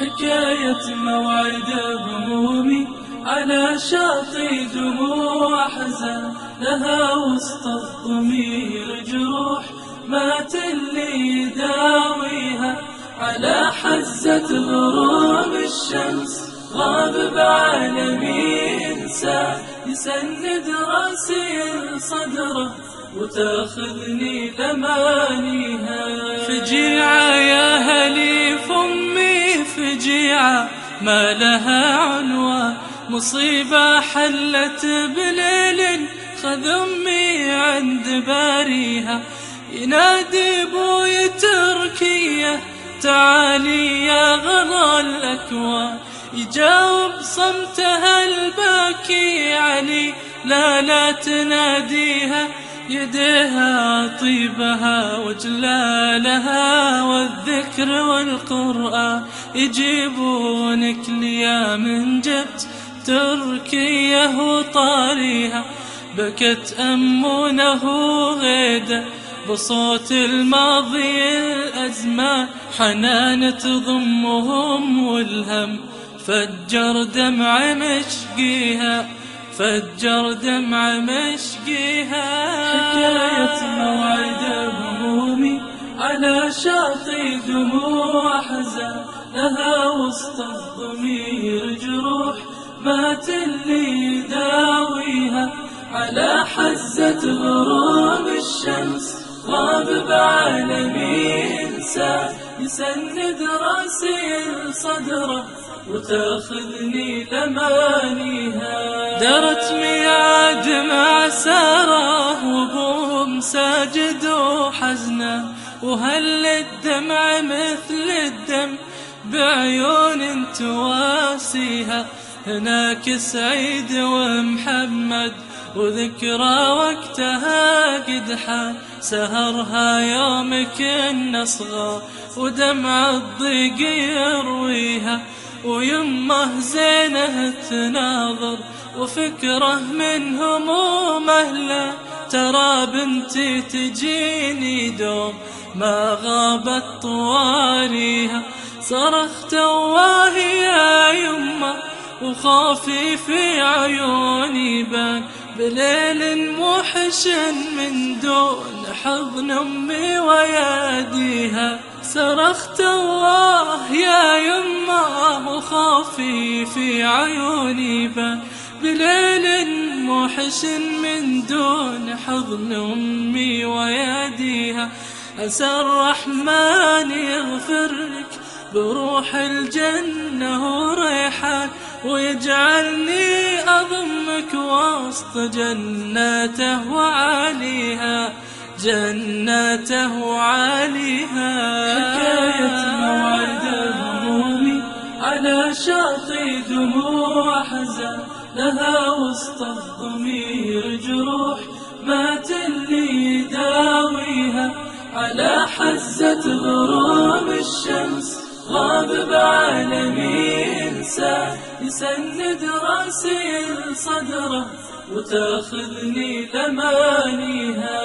حكاية موعد همومي. على شاطئ دموع حزن لها وسط الضمير جروح. مات اللي يداويها. على حزة غروب الشمس. غاب بعالمي إنسان. يسند راسي صدره وتأخذني لمانيها فجيعة يا هلي فمي فجيعة ما لها عنوان. مصيبة حلت بليل خذ أمي عند باريها. ينادي بوي تركية تعالي يا غلا الأكوان. يجاوب صمتها الباكي علي لا لا تناديها. يديها طيبها وجلالها والذكر والقرآن. يجيبونك ليا من جبت تركيه وطاريها. بكت أمونه غيدة بصوت الماضي الأزمان. حنان تضمهم والهم. فجر دمع مشقيها. فجر دمع مشقيها. على شاطئ دموع حزن لها وسط الضمير جروح. مات اللي يداويها على حزة غروب الشمس. غاب بعالمي إنسان يسند راسي صدره وتأخذني لمانيها. درت ميعاد مع سارة وقوم ساجد وحزنه وهل الدمع مثل الدم بعيون تواسيها؟ هناك سعيد ومحمد وذكرى وقتها قد حان سهرها يومك النصغى ودمع الضيق يرويها ويمه زينة تناظر وفكره من هموم أهله ترى بنتي تجيني دوم ما غابت طواليها صرخت واه يا يمه وخافي في عيوني بان. بليل موحش من دون حضن أمي ويديها. صرخت الله يا يمه وخافي في عيوني بان. بليل موحش من دون حضن أمي ويديها. عسى الرحمن يغفر لك بروح الجنة وريحان ويجعلني أضمك وسط جناته وعاليها جناته وعاليها. حكاية موعد شاطئ دموع حزن لها وسط الضمير جروح. مات اللي يداويها على حزة غروب الشمس. غاب بعالمي إنسان يسند راسي صدره وتأخذني لمانيها